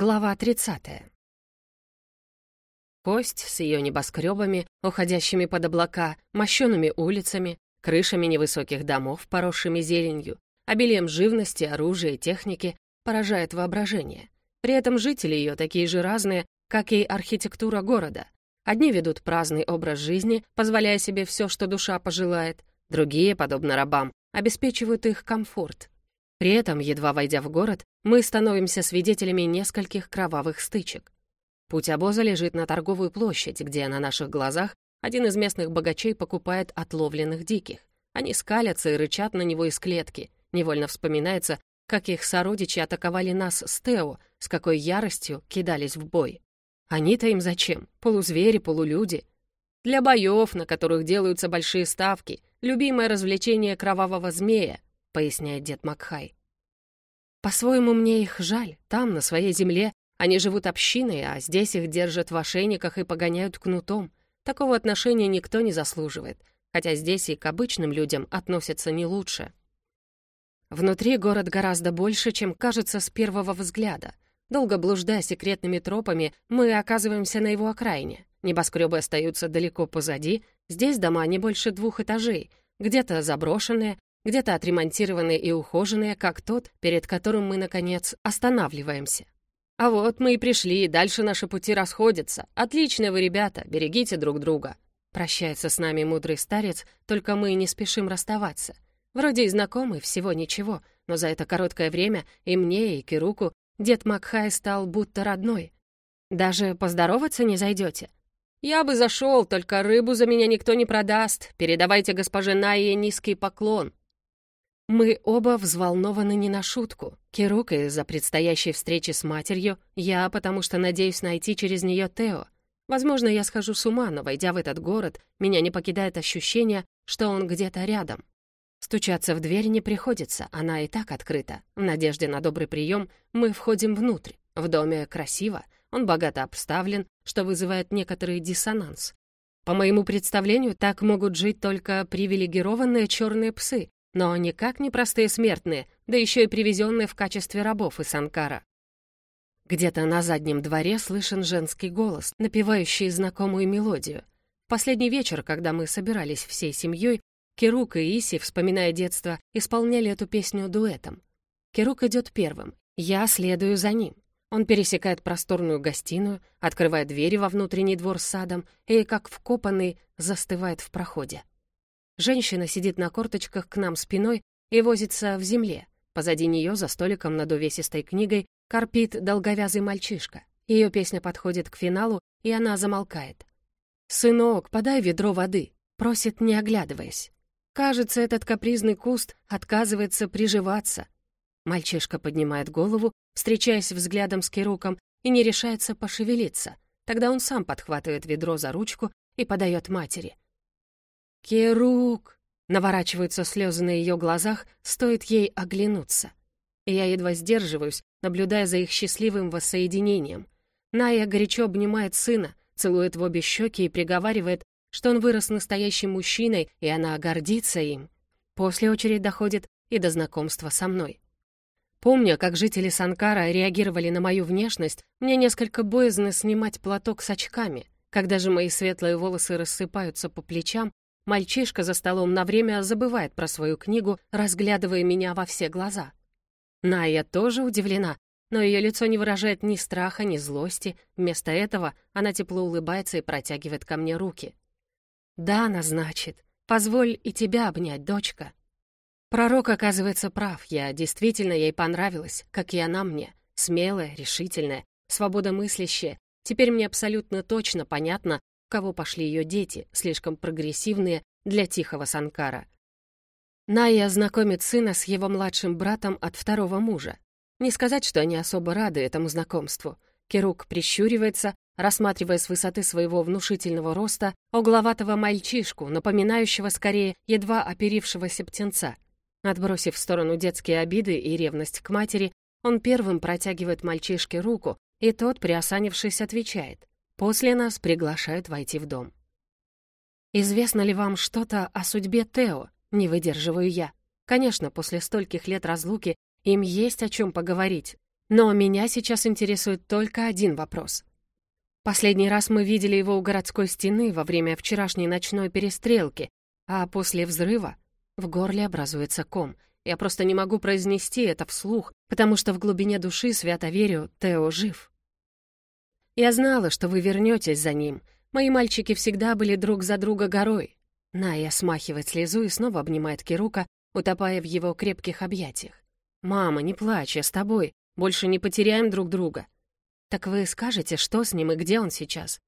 Глава 30. Кость с ее небоскребами, уходящими под облака, мощеными улицами, крышами невысоких домов, поросшими зеленью, обилием живности, оружия и техники, поражает воображение. При этом жители ее такие же разные, как и архитектура города. Одни ведут праздный образ жизни, позволяя себе все, что душа пожелает, другие, подобно рабам, обеспечивают их комфорт, при этом, едва войдя в город, мы становимся свидетелями нескольких кровавых стычек. Путь обоза лежит на торговую площадь, где на наших глазах один из местных богачей покупает отловленных диких. Они скалятся и рычат на него из клетки. Невольно вспоминается, как их сородичи атаковали нас с Тео, с какой яростью кидались в бой. Они-то им зачем? Полузвери, полулюди. Для боев, на которых делаются большие ставки, любимое развлечение кровавого змея, поясняет дед Макхай. По-своему, мне их жаль. Там, на своей земле, они живут общиной, а здесь их держат в ошейниках и погоняют кнутом. Такого отношения никто не заслуживает, хотя здесь и к обычным людям относятся не лучше. Внутри город гораздо больше, чем кажется с первого взгляда. Долго блуждая секретными тропами, мы оказываемся на его окраине. Небоскребы остаются далеко позади, здесь дома не больше двух этажей, где-то заброшенные, где-то отремонтированные и ухоженные, как тот, перед которым мы, наконец, останавливаемся. А вот мы и пришли, дальше наши пути расходятся. Отлично вы, ребята, берегите друг друга. Прощается с нами мудрый старец, только мы не спешим расставаться. Вроде и знакомы, всего ничего, но за это короткое время и мне, и Кируку дед Макхай стал будто родной. Даже поздороваться не зайдете. «Я бы зашел, только рыбу за меня никто не продаст. Передавайте госпоже Найе низкий поклон», мы оба взволнованы не на шутку. Кирук из-за предстоящей встречи с матерью, я потому что надеюсь найти через нее Тео. Возможно, я схожу с ума, но, войдя в этот город, меня не покидает ощущение, что он где-то рядом. Стучаться в дверь не приходится, она и так открыта. В надежде на добрый прием мы входим внутрь. В доме красиво, он богато обставлен, что вызывает некоторый диссонанс. По моему представлению, так могут жить только привилегированные черные псы, но никак не простые смертные, да еще и привезенные в качестве рабов из Анкара. Где-то на заднем дворе слышен женский голос, напевающий знакомую мелодию. последний вечер, когда мы собирались всей семьей, Керук и Иси, вспоминая детство, исполняли эту песню дуэтом. Керук идет первым, я следую за ним. Он пересекает просторную гостиную, открывает двери во внутренний двор с садом и, как вкопанный, застывает в проходе. Женщина сидит на корточках к нам спиной и возится в земле. Позади нее, за столиком над увесистой книгой, корпит долговязый мальчишка. Ее песня подходит к финалу, и она замолкает. «Сынок, подай ведро воды», — просит, не оглядываясь. Кажется, этот капризный куст отказывается приживаться. Мальчишка поднимает голову, встречаясь взглядом с Кируком, и не решается пошевелиться. Тогда он сам подхватывает ведро за ручку и подает матери — «Керук!» — наворачиваются слезы на ее глазах, стоит ей оглянуться. Я едва сдерживаюсь, наблюдая за их счастливым воссоединением. Ная горячо обнимает сына, целует в обе щеки и приговаривает, что он вырос настоящим мужчиной, и она гордится им. После очередь доходит и до знакомства со мной. Помня, как жители Санкара реагировали на мою внешность, мне несколько боязно снимать платок с очками. Когда же мои светлые волосы рассыпаются по плечам, Мальчишка за столом на время забывает про свою книгу, разглядывая меня во все глаза. Ная тоже удивлена, но ее лицо не выражает ни страха, ни злости. Вместо этого она тепло улыбается и протягивает ко мне руки. «Да, она значит. Позволь и тебя обнять, дочка». Пророк оказывается прав, я действительно ей понравилась, как и она мне. Смелая, решительная, свободомыслящая. Теперь мне абсолютно точно понятно, кого пошли ее дети, слишком прогрессивные для тихого Санкара. Найя знакомит сына с его младшим братом от второго мужа. Не сказать, что они особо рады этому знакомству. Керук прищуривается, рассматривая с высоты своего внушительного роста угловатого мальчишку, напоминающего скорее едва оперившегося птенца. Отбросив в сторону детские обиды и ревность к матери, он первым протягивает мальчишке руку, и тот, приосанившись, отвечает. После нас приглашают войти в дом. «Известно ли вам что-то о судьбе Тео?» Не выдерживаю я. Конечно, после стольких лет разлуки им есть о чем поговорить. Но меня сейчас интересует только один вопрос. Последний раз мы видели его у городской стены во время вчерашней ночной перестрелки, а после взрыва в горле образуется ком. Я просто не могу произнести это вслух, потому что в глубине души свято верю, Тео жив. Я знала, что вы вернетесь за ним. Мои мальчики всегда были друг за друга горой. Ная смахивает слезу и снова обнимает Кирука, утопая в его крепких объятиях. «Мама, не плачь, я с тобой. Больше не потеряем друг друга». «Так вы скажете, что с ним и где он сейчас?»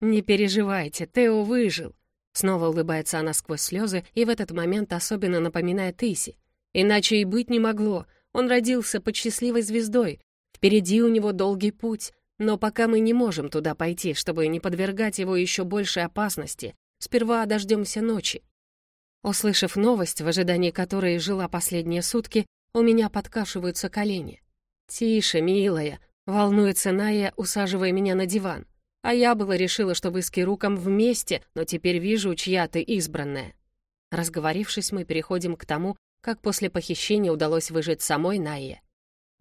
«Не переживайте, Тео выжил». Снова улыбается она сквозь слезы и в этот момент особенно напоминает Иси. «Иначе и быть не могло. Он родился под счастливой звездой. Впереди у него долгий путь. Но пока мы не можем туда пойти, чтобы не подвергать его еще большей опасности, сперва дождемся ночи». Услышав новость, в ожидании которой жила последние сутки, у меня подкашиваются колени. «Тише, милая», — волнуется Ная, усаживая меня на диван. «А я было решила, что вы с Кируком вместе, но теперь вижу, чья ты избранная». Разговорившись, мы переходим к тому, как после похищения удалось выжить самой Найе.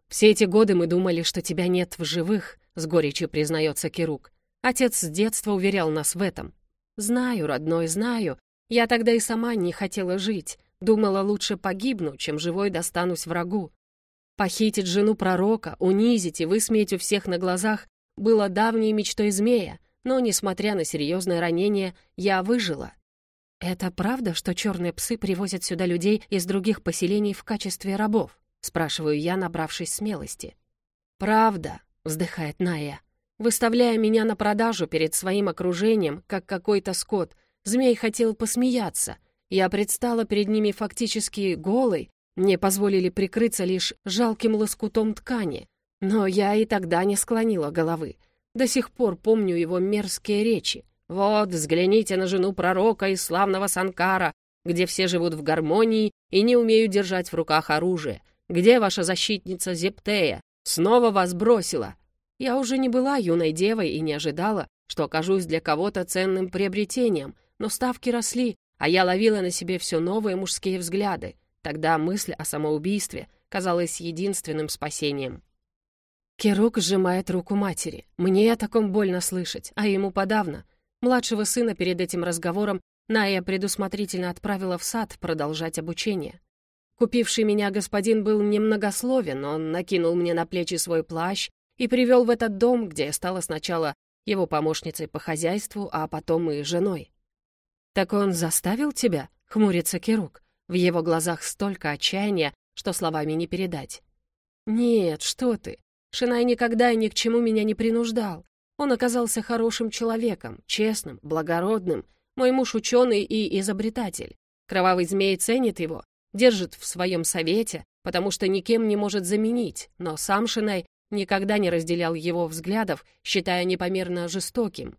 «Все эти годы мы думали, что тебя нет в живых», — с горечью признается Кирук. «Отец с детства уверял нас в этом». «Знаю, родной, знаю. Я тогда и сама не хотела жить. Думала, лучше погибну, чем живой достанусь врагу. Похитить жену пророка, унизить и высмеять у всех на глазах было давней мечтой змея, но, несмотря на серьезное ранение, я выжила. «Это правда, что черные псы привозят сюда людей из других поселений в качестве рабов?» — спрашиваю я, набравшись смелости. «Правда», — вздыхает Ная. «Выставляя меня на продажу перед своим окружением, как какой-то скот, змей хотел посмеяться — я предстала перед ними фактически голой, мне позволили прикрыться лишь жалким лоскутом ткани. Но я и тогда не склонила головы. До сих пор помню его мерзкие речи. «Вот, взгляните на жену пророка из славного Санкара, где все живут в гармонии и не умеют держать в руках оружие. Где ваша защитница Зептея? Снова вас бросила!» Я уже не была юной девой и не ожидала, что окажусь для кого-то ценным приобретением, но ставки росли, а я ловила на себе все новые мужские взгляды. Тогда мысль о самоубийстве казалась единственным спасением. Керук сжимает руку матери. Мне о таком больно слышать, а ему подавно. Младшего сына перед этим разговором Ная предусмотрительно отправила в сад продолжать обучение. Купивший меня господин был немногословен, он накинул мне на плечи свой плащ и привел в этот дом, где я стала сначала его помощницей по хозяйству, а потом и женой. «Так он заставил тебя?» — хмурится Кирук. В его глазах столько отчаяния, что словами не передать. «Нет, что ты. Шинай никогда и ни к чему меня не принуждал. Он оказался хорошим человеком, честным, благородным. Мой муж ученый и изобретатель. Кровавый змей ценит его, держит в своем совете, потому что никем не может заменить, но сам Шинай никогда не разделял его взглядов, считая непомерно жестоким.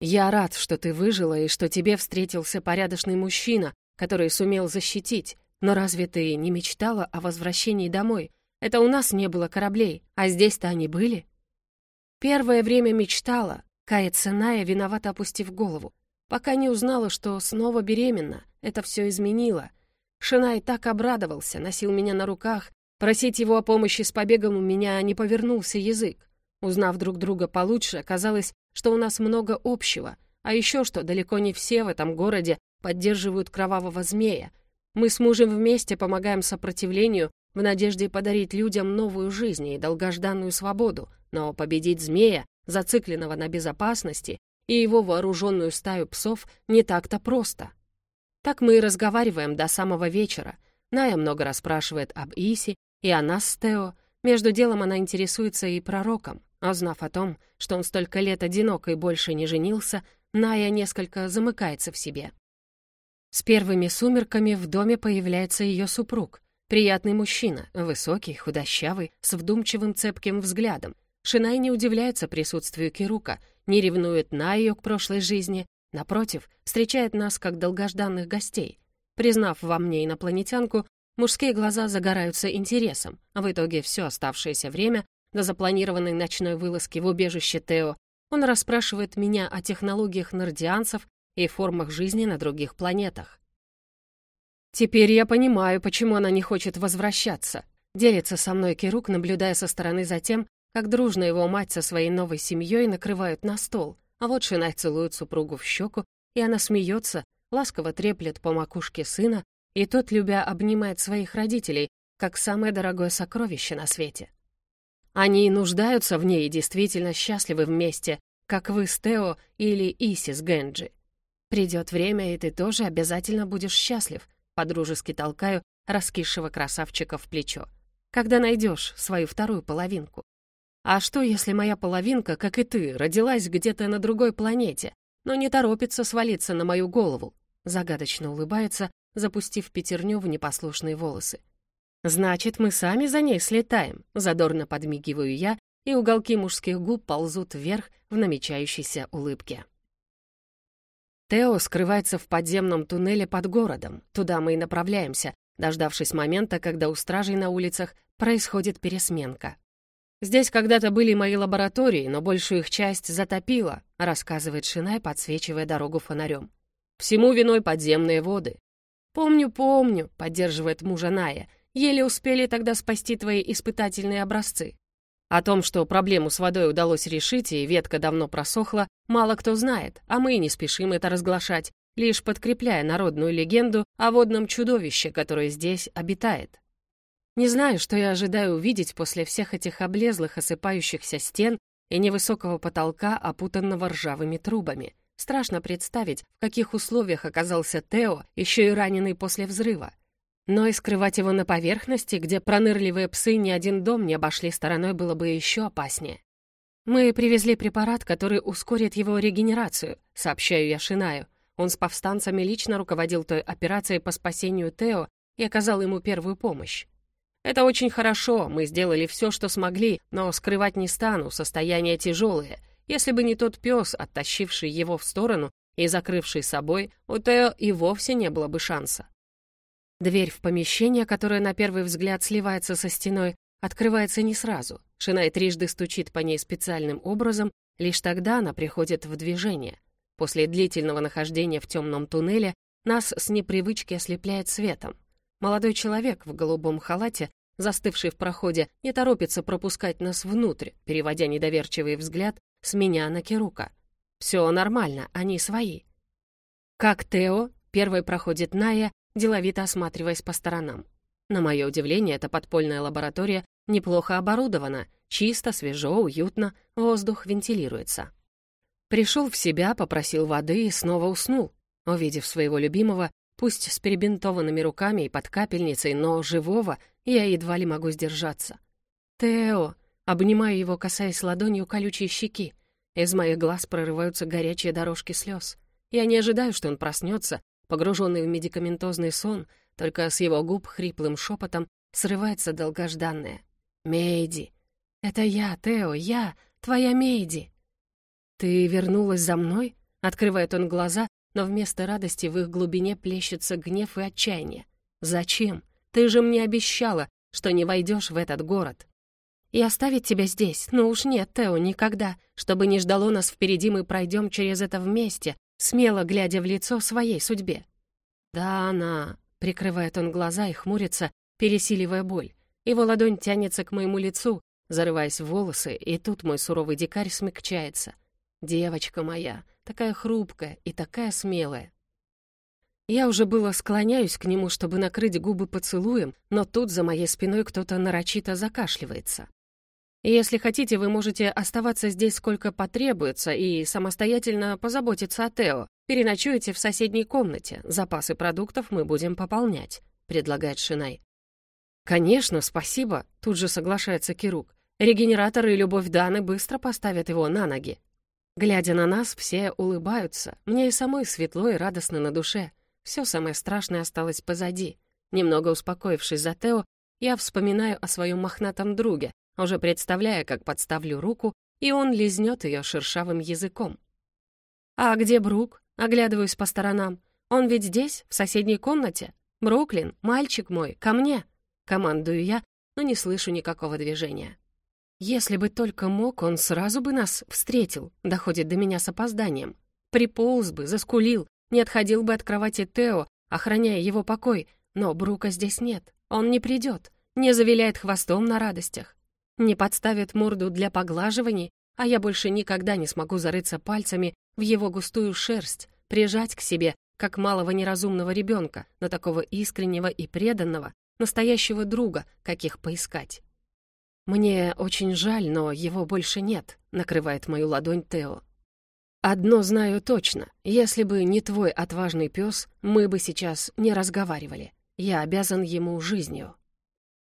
«Я рад, что ты выжила и что тебе встретился порядочный мужчина, который сумел защитить. Но разве ты не мечтала о возвращении домой? Это у нас не было кораблей, а здесь-то они были». Первое время мечтала, кается Ная, виновато опустив голову. Пока не узнала, что снова беременна, это все изменило. Шинай так обрадовался, носил меня на руках. Просить его о помощи с побегом у меня не повернулся язык. Узнав друг друга получше, оказалось, что у нас много общего, а еще что далеко не все в этом городе поддерживают кровавого змея. Мы с мужем вместе помогаем сопротивлению в надежде подарить людям новую жизнь и долгожданную свободу, но победить змея, зацикленного на безопасности, и его вооруженную стаю псов не так-то просто. Так мы и разговариваем до самого вечера. Ная много расспрашивает об Иси и о нас с Тео. Между делом она интересуется и пророком. Узнав о том, что он столько лет одинок и больше не женился, Ная несколько замыкается в себе. С первыми сумерками в доме появляется ее супруг. Приятный мужчина, высокий, худощавый, с вдумчивым цепким взглядом. Шинай не удивляется присутствию Кирука, не ревнует на ее к прошлой жизни, напротив, встречает нас как долгожданных гостей. Признав во мне инопланетянку, мужские глаза загораются интересом. В итоге все оставшееся время до запланированной ночной вылазки в убежище Тео, он расспрашивает меня о технологиях нордианцев и формах жизни на других планетах. Теперь я понимаю, почему она не хочет возвращаться. делится со мной Кирук, наблюдая со стороны за тем, как дружно его мать со своей новой семьей накрывают на стол, а вот Шинай целует супругу в щеку, и она смеется, ласково треплет по макушке сына, и тот, любя, обнимает своих родителей, как самое дорогое сокровище на свете. Они нуждаются в ней и действительно счастливы вместе, как вы с Тео или Иси с Генджи. Придет время, и ты тоже обязательно будешь счастлив, подружески толкаю раскисшего красавчика в плечо. Когда найдешь свою вторую половинку. А что, если моя половинка, как и ты, родилась где-то на другой планете, но не торопится свалиться на мою голову? Загадочно улыбается, запустив пятерню в непослушные волосы. «Значит, мы сами за ней слетаем», — задорно подмигиваю я, и уголки мужских губ ползут вверх в намечающейся улыбке. Тео скрывается в подземном туннеле под городом. Туда мы и направляемся, дождавшись момента, когда у стражей на улицах происходит пересменка. «Здесь когда-то были мои лаборатории, но большую их часть затопило», рассказывает Шинай, подсвечивая дорогу фонарем. «Всему виной подземные воды». «Помню, помню», — поддерживает мужа Ная. «Еле успели тогда спасти твои испытательные образцы». О том, что проблему с водой удалось решить и ветка давно просохла, мало кто знает, а мы не спешим это разглашать, лишь подкрепляя народную легенду о водном чудовище, которое здесь обитает. Не знаю, что я ожидаю увидеть после всех этих облезлых осыпающихся стен и невысокого потолка, опутанного ржавыми трубами. Страшно представить, в каких условиях оказался Тео, еще и раненый после взрыва. Но и скрывать его на поверхности, где пронырливые псы ни один дом не обошли стороной, было бы еще опаснее. «Мы привезли препарат, который ускорит его регенерацию», — сообщаю я Шинаю. Он с повстанцами лично руководил той операцией по спасению Тео и оказал ему первую помощь. «Это очень хорошо, мы сделали все, что смогли, но скрывать не стану, состояние тяжелое. Если бы не тот пес, оттащивший его в сторону и закрывший собой, у Тео и вовсе не было бы шанса. Дверь в помещение, которое на первый взгляд сливается со стеной, открывается не сразу. Шинай трижды стучит по ней специальным образом, лишь тогда она приходит в движение. После длительного нахождения в темном туннеле нас с непривычки ослепляет светом. Молодой человек в голубом халате, застывший в проходе, не торопится пропускать нас внутрь, переводя недоверчивый взгляд с меня на Кирука. Все нормально, они свои. Как Тео, первой проходит Ная, деловито осматриваясь по сторонам. На мое удивление, эта подпольная лаборатория неплохо оборудована, чисто, свежо, уютно, воздух вентилируется. Пришел в себя, попросил воды и снова уснул. Увидев своего любимого, пусть с перебинтованными руками и под капельницей, но живого, я едва ли могу сдержаться. «Тео!» Обнимаю его, касаясь ладонью колючей щеки. Из моих глаз прорываются горячие дорожки слез. Я не ожидаю, что он проснется, Погруженный в медикаментозный сон, только с его губ хриплым шепотом срывается долгожданное. «Мейди! Это я, Тео, я, твоя Мейди!» «Ты вернулась за мной?» — открывает он глаза, но вместо радости в их глубине плещется гнев и отчаяние. «Зачем? Ты же мне обещала, что не войдешь в этот город!» «И оставить тебя здесь? Ну уж нет, Тео, никогда. Чтобы не ждало нас впереди, мы пройдем через это вместе, смело глядя в лицо своей судьбе. «Да она...» — прикрывает он глаза и хмурится, пересиливая боль. Его ладонь тянется к моему лицу, зарываясь в волосы, и тут мой суровый дикарь смягчается. «Девочка моя, такая хрупкая и такая смелая». Я уже было склоняюсь к нему, чтобы накрыть губы поцелуем, но тут за моей спиной кто-то нарочито закашливается. Если хотите, вы можете оставаться здесь сколько потребуется и самостоятельно позаботиться о Тео. Переночуете в соседней комнате. Запасы продуктов мы будем пополнять», — предлагает Шинай. «Конечно, спасибо», — тут же соглашается Кирук. «Регенератор и любовь Даны быстро поставят его на ноги». Глядя на нас, все улыбаются. Мне и самой светло и радостно на душе. Все самое страшное осталось позади. Немного успокоившись за Тео, я вспоминаю о своем мохнатом друге, уже представляя, как подставлю руку, и он лизнет ее шершавым языком. «А где Брук?» Оглядываюсь по сторонам. «Он ведь здесь, в соседней комнате? Бруклин, мальчик мой, ко мне!» Командую я, но не слышу никакого движения. Если бы только мог, он сразу бы нас встретил, доходит до меня с опозданием. Приполз бы, заскулил, не отходил бы от кровати Тео, охраняя его покой, но Брука здесь нет, он не придет. не завиляет хвостом на радостях, не подставит морду для поглаживаний, а я больше никогда не смогу зарыться пальцами в его густую шерсть, прижать к себе, как малого неразумного ребенка, но такого искреннего и преданного, настоящего друга, каких поискать. «Мне очень жаль, но его больше нет», — накрывает мою ладонь Тео. «Одно знаю точно. Если бы не твой отважный пес, мы бы сейчас не разговаривали. Я обязан ему жизнью».